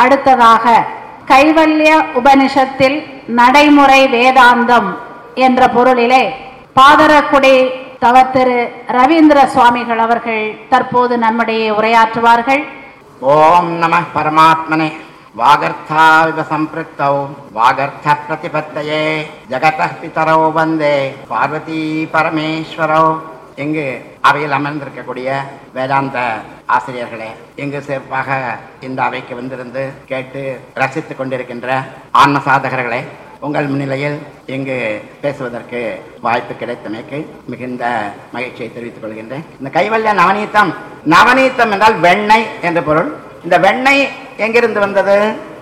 அடுத்ததாக கைவல்ய உபனிஷத்தில் நடைமுறை வேதாந்தம் என்ற பொருளிலே பாதரக்குடி தவத்திரு ரவீந்திர சுவாமிகள் அவர்கள் தற்போது நம்மிடையே உரையாற்றுவார்கள். ஓம் நம பரமாத்மனே. வாகர்த்தாவிவ சம்பிருத்தோ வாகர்த்த பிரதிபத்தையே. ஜகத பிதரோ வந்தே. பார்வதி பரமேஸ்வரோ. இங்கு அவையில் அமர்ந்திருக்கக்கூடிய வேதாந்த ஆசிரியர்களே இங்கு சிறப்பாக இந்த அவைக்கு வந்திருந்து கேட்டு ரசித்துக் கொண்டிருக்கின்ற ஆன்ம சாதகர்களே உங்கள் முன்னிலையில் இங்கு பேசுவதற்கு வாய்ப்பு கிடைத்தமைக்கு மிகுந்த மகிழ்ச்சியை தெரிவித்துக் கொள்கின்றேன். இந்த கைவல்ய நவநீத்தம் நவநீத்தம் என்றால் வெண்ணெய் என்ற பொருள். இந்த வெண்ணெய் எங்கிருந்து வந்தது?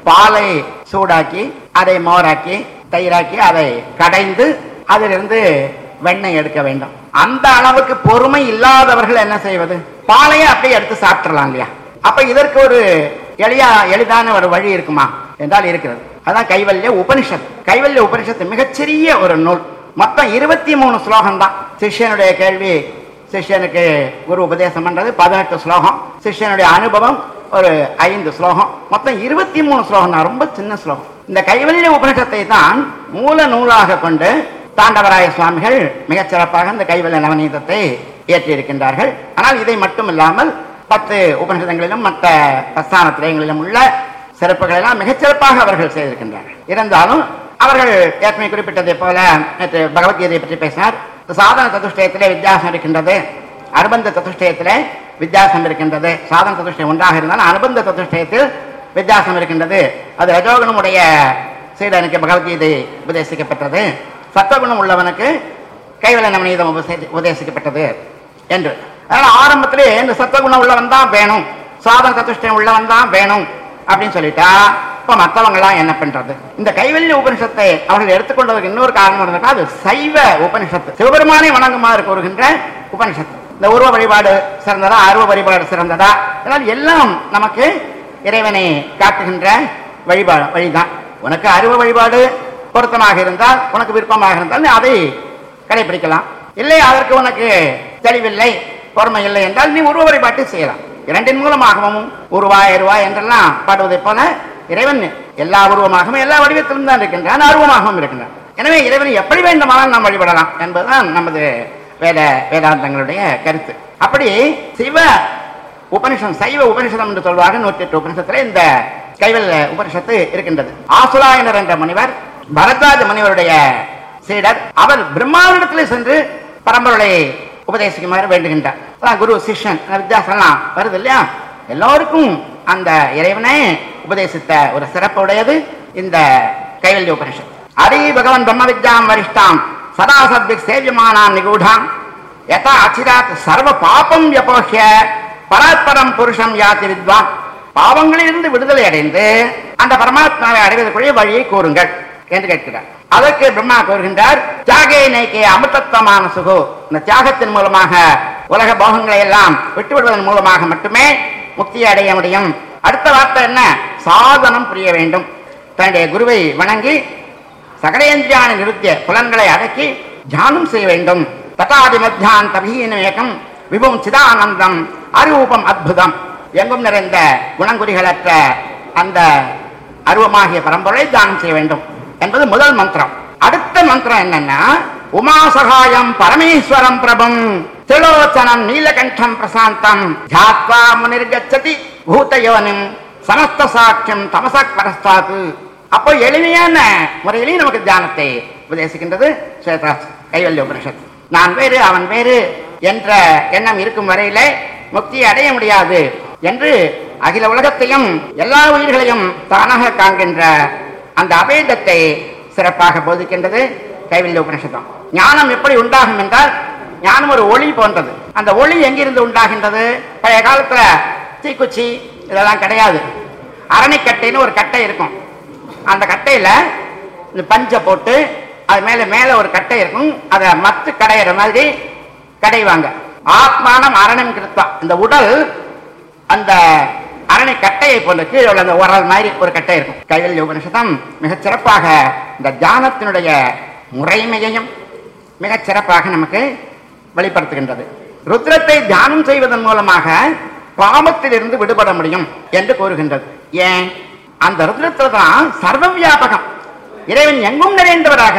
பாலை சூடாக்கி அதை மோராக்கி தயிராக்கி அதை கடைந்து அதிலிருந்து வெண்ணெய் எடுக்க வேண்டும். அந்த அளவுக்கு பொறுமை இல்லாதவர்கள் என்ன செய்வது? பாலையை அப்படியே எடுத்து சாப்பிட்றலாம் இல்லையா? அப்ப இதற்கு ஒரு எளியா எளிதான ஒரு வழி இருக்குமா? என்றால் இருக்கிறது. அதான் கைவல்ய உபனிஷத். கைவல்ய உபனிஷத்து மிகச்சிறிய ஒரு நூல். மொத்தம் இருபத்தி மூணு ஸ்லோகம் தான் சிஷ்யனுடைய கேள்வி சிஷ்யனுக்கு குரு உபதேசம் பண்றது பதினெட்டு ஸ்லோகம். சிஷ்யனுடைய அனுபவம் ஒரு ஐந்து ஸ்லோகம். மொத்தம் இருபத்தி மூணு ஸ்லோகம் தான். ரொம்ப சின்ன ஸ்லோகம். இந்த கைவல்ய உபனிஷத்தை தான் மூல நூலாக கொண்டு தாண்டவராய சுவாமிகள் மிகச் சிறப்பாக இந்த கைவல்ல நவநீதத்தை இயற்றியிருக்கின்றார்கள் ஆனால் இதை மட்டும் இல்லாமல் பத்து உபநிஷதங்களிலும் மற்ற பிரஸ்தான திரையங்களிலும் உள்ள சிறப்புகளெல்லாம் மிகச்சிறப்பாக அவர்கள் செய்திருக்கின்றார்கள். இருந்தாலும் அவர்கள் ஏற்கனவே குறிப்பிட்டதை போல நேற்று பகவத்கீதையை பற்றி பேசினார். சாதன சதுஷ்டயத்திலே வித்தியாசம் இருக்கின்றது. அனுபந்த சதுஷ்டயத்திலே வித்தியாசம் இருக்கின்றது. சாதன சதுஷ்டயம் ஒன்றாக இருந்தாலும் அனுபந்த சதுஷ்டயத்தில் வித்தியாசம் இருக்கின்றது. அது ரஜோகுணமுடைய சீடனுக்கு பகவத்கீதை உபதேசிக்கப்பட்டது. சத்வகுணம் உள்ளவனுக்கு கைவல நவநீதம் உபசே- உபதேசிக்கப்பட்டது என்று. அதனால் ஆரம்பத்திலே இந்த சத்வகுணம் உள்ளவன் தான் வேணும். சாதன சதுஷ்டம் உள்ளவன் தான் வேணும் அப்படின்னு சொல்லிட்டா இப்போ மற்றவங்களாம் என்ன பண்றது? இந்த கைவல்ய உபனிஷத்தை அவர்கள் எடுத்துக்கொண்டதுக்கு இன்னொரு காரணம் இருந்தால் அது சைவ உபனிஷத்து. சிவபெருமானை வணங்குமாறு கூறுகின்ற உபனிஷத்து. இந்த உருவ வழிபாடு சிறந்ததா அருவ வழிபாடு சிறந்ததா? அதனால் எல்லாம் நமக்கு இறைவனை காட்டுகின்ற வழிபாடு வழிதான். உனக்கு அருவ வழிபாடு பொருத்தமாக இருந்தால் உனக்கு விருப்பமாக இருந்தால் நீ அதை கடைபிடிக்கலாம் இல்லை அதற்கு உனக்கு தெளிவில்லை பொறுமை இல்லை என்றால் நீ உருவ வழிபாட்டு செய்யலாம். இரண்டின் மூலமாகவும் உருவாய் இருவாய் என்றெல்லாம் பாடுவதைப் போல இறைவன் எல்லா உருவமாகவும் எல்லா வடிவத்திலும் தான் இருக்கின்றான் ஆர்வமாகவும் இருக்கின்றான். எனவே இறைவனை எப்படி வேண்டுமானால் நாம் வழிபடலாம் என்பதுதான் நமது வேத வேதாந்தங்களுடைய கருத்து. அப்படி சிவ உபனிஷம் சைவ உபனிஷதம் என்று சொல்வார்கள் நூற்றி எட்டு உபனிஷத்துல இந்த கைவல் உபனிஷத்து இருக்கின்றது. ஆசுலாயனர் என்ற முனிவர் பரத்வாஜ முனிவருடைய சீடர் அவர் பிரம்மாவிடத்தில் சென்று பரம்பரை உபதேசிக்குமாறு வேண்டுகின்றார். அதான் குரு சிஷ்யன் வித்தியாசம்லாம் வருது இல்லையா? எல்லோருக்கும் அந்த இறைவனை உபதேசித்த ஒரு சிறப்புடையது இந்த கைவல்ய உபனிஷத். அரி பகவன் பிரம்ம வித்யாம் வரிஷ்டாம் சதா சத்விக் சேவியமானாம் நிகூடாம். யதா அச்சிராத் சர்வ பாபம் யபோஹ்ய பராத்பரம் புருஷம் யாத்தி வித்வான் பாவங்களிலிருந்து விடுதலை அடைந்து அந்த பரமாத்மாவை அடைவதற்குரிய வழியை கூறுங்கள். என்று கேட்கிறார். அதற்கு பிரம்மா கூறுகின்றார் தியாகே நைக்கே அமிர்தத்வமான சுகு. இந்த தியாகத்தின் மூலமாக உலக போகங்களை எல்லாம் விட்டுவிடுவதன் மூலமாக மட்டுமே முக்தியை அடைய முடியும். அடுத்த வார்த்தை என்ன? சாதனம் புரிய வேண்டும். தன்னுடைய குருவை வணங்கி சகலேந்திரியான நிறுத்திய புலன்களை அடக்கி தியானம் செய்ய வேண்டும். தட்டாதி மத்தியான் தபீனேகம் விபும் சிதானந்தம் அரூபம் அத்புதம். எங்கும் நிறைந்த குணங்குறிகளற்ற அந்த அருவமாகிய பரம்பரை தியானம் செய்ய வேண்டும். என்பது முதல் மந்திரம். அடுத்த மந்திரம் என்னன்னா உமாசகாயம் பரமேஸ்வரம் பிரபம் திலோச்சனம் நீலகண்டம் பிரசாந்தம் ஜாத்வா முனிர்கச்சதி பூதயோனிம் சமஸ்த சாட்சியம் தமசக் பரஸ்தாது. அப்போ எளிமையான முறையிலேயே நமக்கு தியானத்தை உபதேசிக்கின்றது ஸ்வேதா கைவல்ய உபனிஷத். நான் வேறு அவன் வேறு என்ற எண்ணம் இருக்கும் வரையிலே முக்தியை அடைய முடியாது என்று அகில உலகத்தையும் எல்லா உயிர்களையும் தானாக காண்கின்ற அந்த அபேதத்தை சிறப்பாக போதிக்கின்றது கைவல்ய உபனிஷதம் ஞானம் எப்படி உண்டாகும் என்றால் ஞானம் ஒரு ஒளி போன்றது. அந்த ஒளி எங்கிருந்து உண்டாகின்றது? பழைய காலத்தில் தீக்குச்சி இதெல்லாம் கிடையாது. அரணிக்கட்டைன்னு ஒரு கட்டை இருக்கும். அந்த கட்டையில் இந்த பஞ்சை போட்டு அது மேலே மேலே ஒரு கட்டை இருக்கும். அதை மத்து கடையிற மாதிரி கடைவாங்க. ஆத்மானம் அரணம் கிருத்தம் இந்த உடல் அந்த அரணை கட்டையை போன்ற கீழே உள்ள அந்த ஓரல் மாதிரி ஒரு கட்டை இருக்கும். கையில் உபனிஷதம் மிகச் சிறப்பாக இந்த தியானத்தினுடைய முறைமையையும் மிகச் சிறப்பாக நமக்கு வெளிப்படுத்துகின்றது. ருத்ரத்தை தியானம் செய்வதன் மூலமாக பாவத்திலிருந்து விடுபட முடியும் என்று கூறுகின்றது. ஏன்? அந்த ருத்ரத்தில் தான் சர்வ வியாபகம் இறைவன் எங்கும் நிறைந்தவராக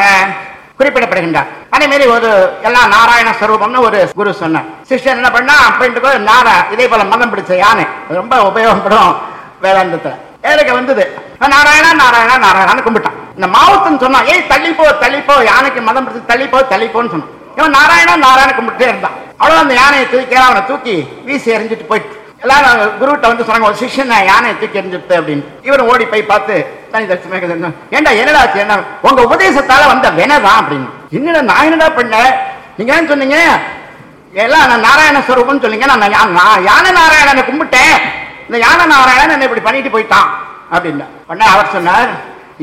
குறிப்பிடப்படுகின்றார். அதே மாதிரி ஒரு எல்லாம் நாராயண ஸ்வரூபம்னு ஒரு குரு சொன்னார். சிஷ்யன் என்ன பண்ணா அப்படின்ட்டு போய் நாரா இதே போல மதம் பிடிச்ச யானை. ரொம்ப உபயோகப்படும் வேதாந்தத்துல. ஏழைக்கு வந்தது. நாராயணா நாராயணா நாராயணான்னு கும்பிட்டான். இந்த மாவத்தன் சொன்னான் ஏய் தள்ளிப்போ தள்ளிப்போ யானைக்கு மதம் பிடிச்சி தள்ளிப்போ தள்ளிப்போன்னு சொன்னான். இவன் நாராயணா நாராயண கும்பிட்டே இருந்தான். அவ்வளோ அந்த யானையை தூக்கி அவனை தூக்கி வீசி எறிஞ்சிட்டு போயிட்டு. எல்லாரும் குருட்ட வந்து சொன்னாங்க ஒரு சிஷ்யன் யானையை தூக்கி எறிஞ்சிட்டு அப்படின்னு. இவரும் ஓடி போய் பார்த்து தனி தரிசனமாக ஏண்டா என்னடா என்ன உங்க உபதேசத்தால வந்த வினதான் அப்படின்னு. என்னடா நான் என்னடா பண்ண நீங்க ஏன் சொன்னீங்க? எல்லாம் நான் நாராயண ஸ்வரூபம்னு சொல்லிங்க நான் யா- நான் யானை நாராயணனை கும்பிட்டேன். இந்த யானை நாராயணன் என்ன இப்படி பண்ணிட்டு போயிட்டான். அப்படின்னு உடனே அவர் சொன்னார்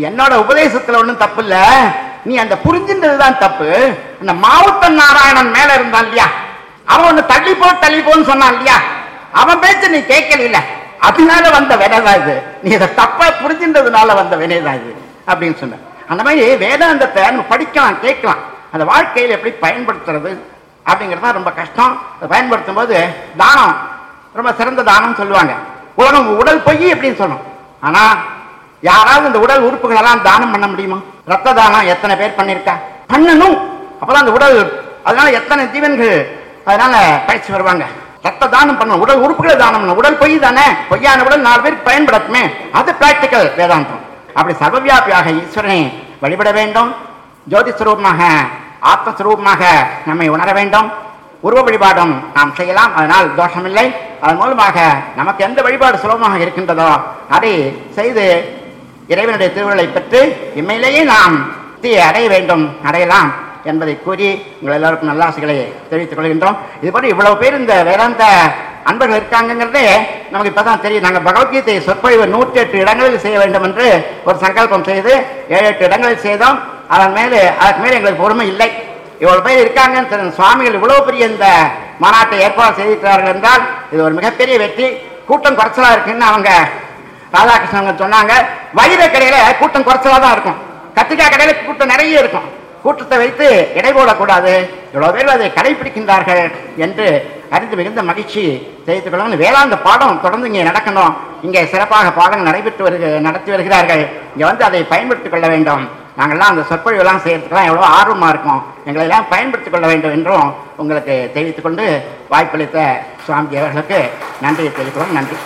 என்னோட உபதேசத்துல ஒன்றும் தப்பு இல்லை நீ அந்த புரிஞ்சின்றதுதான் தப்பு. அந்த மாவட்டன் நாராயணன் மேல இருந்தான் இல்லையா? அவன் ஒன்று தள்ளி போ தள்ளி போன்னு சொன்னான் இல்லையா? அவன் பேச்சு நீ கேட்கல அதனால வந்த வினைதான் இது. நீ இதை தப்பா புரிஞ்சின்றதுனால வந்த வினைதான் இது. அப்படின்னு சொன்ன அந்த மாதிரி வேதாந்தத்தை நம்ம படிக்கலாம் கேட்கலாம். அந்த வாழ்க்கையில் எப்படி பயன்படுத்துறது? அப்படிங்கிறது தான் ரொம்ப கஷ்டம். பயன்படுத்தும் போது தானம் ரொம்ப சிறந்த தானம் சொல்லுவாங்க. உலகம் உடல் பொய் அப்படின்னு சொல்லணும் ஆனால் யாராவது இந்த உடல் உறுப்புகளெல்லாம் தானம் பண்ண முடியுமா? ரத்த தானம் எத்தனை பேர் பண்ணியிருக்கா பண்ணணும். அப்போதான் அந்த உடல் அதனால எத்தனை ஜீவன்கள் அதனால பயிற்சி வருவாங்க. ரத்த தானம் பண்ணணும். உடல் உறுப்புகளை தானம் பண்ணணும். உடல் பொய் தானே? பொய்யான உடல் நாலு பேர் பயன்படுத்துமே அது பிராக்டிக்கல் வேதாந்தம். அப்படி சர்வவியாபியாக ஈஸ்வரனை வழிபட வேண்டும். ஜோதி ஸ்வரூபமாக ஆத்மஸ்வரூபமாக நம்மை உணர வேண்டும். உருவ வழிபாடும் நாம் செய்யலாம். அதனால் தோஷமில்லை. அதன் மூலமாக நமக்கு எந்த வழிபாடு சுலபமாக இருக்கின்றதோ அதை செய்து இறைவனுடைய திருவிழை பெற்று இம்மையிலேயே நாம் தீ அடைய வேண்டும் அடையலாம் என்பதை கூறி உங்கள் எல்லாருக்கும் நல்லாசைகளை தெரிவித்துக் கொள்கின்றோம். இதுபோல இவ்வளவு பேர் இந்த வேதாந்த அன்பர்கள் இருக்காங்கிறதே நமக்கு இப்போதான் தெரியும். நாங்கள் பகவத்கீதை சொற்பொழிவு நூற்றி எட்டு இடங்களில் செய்ய வேண்டும் என்று ஒரு சங்கல்பம் செய்து ஏழு எட்டு இடங்களில் செய்தோம். அதன் மேலே அதற்கு மேலே எங்களுக்கு பொறுமை இல்லை. இவ்வளவு பேர் இருக்காங்கன்னு சுவாமிகள் இவ்வளவு பெரிய இந்த மாநாட்டை ஏற்பாடு செய்திருக்கிறார்கள் என்றால் இது ஒரு மிகப்பெரிய வெற்றி. கூட்டம் குறைச்சலா இருக்குன்னு அவங்க ராதாகிருஷ்ணன் சொன்னாங்க. வைர கடையில கூட்டம் குறைச்சலா தான் இருக்கும். கத்திரிக்காய் கடையில கூட்டம் நிறைய இருக்கும். கூட்டத்தை வைத்து எடை போடக்கூடாது. இவ்வளவு பேர் அதை கடைபிடிக்கின்றார்கள் என்று அறிந்து மிகுந்த மகிழ்ச்சி செய்து கொள்ளுங்கள் வேளாந்த பாடம் தொடர்ந்து இங்கே நடக்கணும். இங்கே சிறப்பாக பாடங்கள் நடைபெற்று வருக நடத்தி வருகிறார்கள். இங்கே வந்து அதை பயன்படுத்திக் கொள்ள வேண்டும். நாங்கள்லாம் அந்த சொற்பொழிவெல்லாம் செய்யறதுக்கெல்லாம் எவ்வளோ ஆர்வமாக இருக்கும். எங்களை எல்லாம் பயன்படுத்திக் கொள்ள வேண்டும் என்றும் உங்களுக்கு தெரிவித்துக்கொண்டு வாய்ப்பளித்த சுவாமி அவர்களுக்கு நன்றியை தெரிவிக்கிறோம். நன்றி.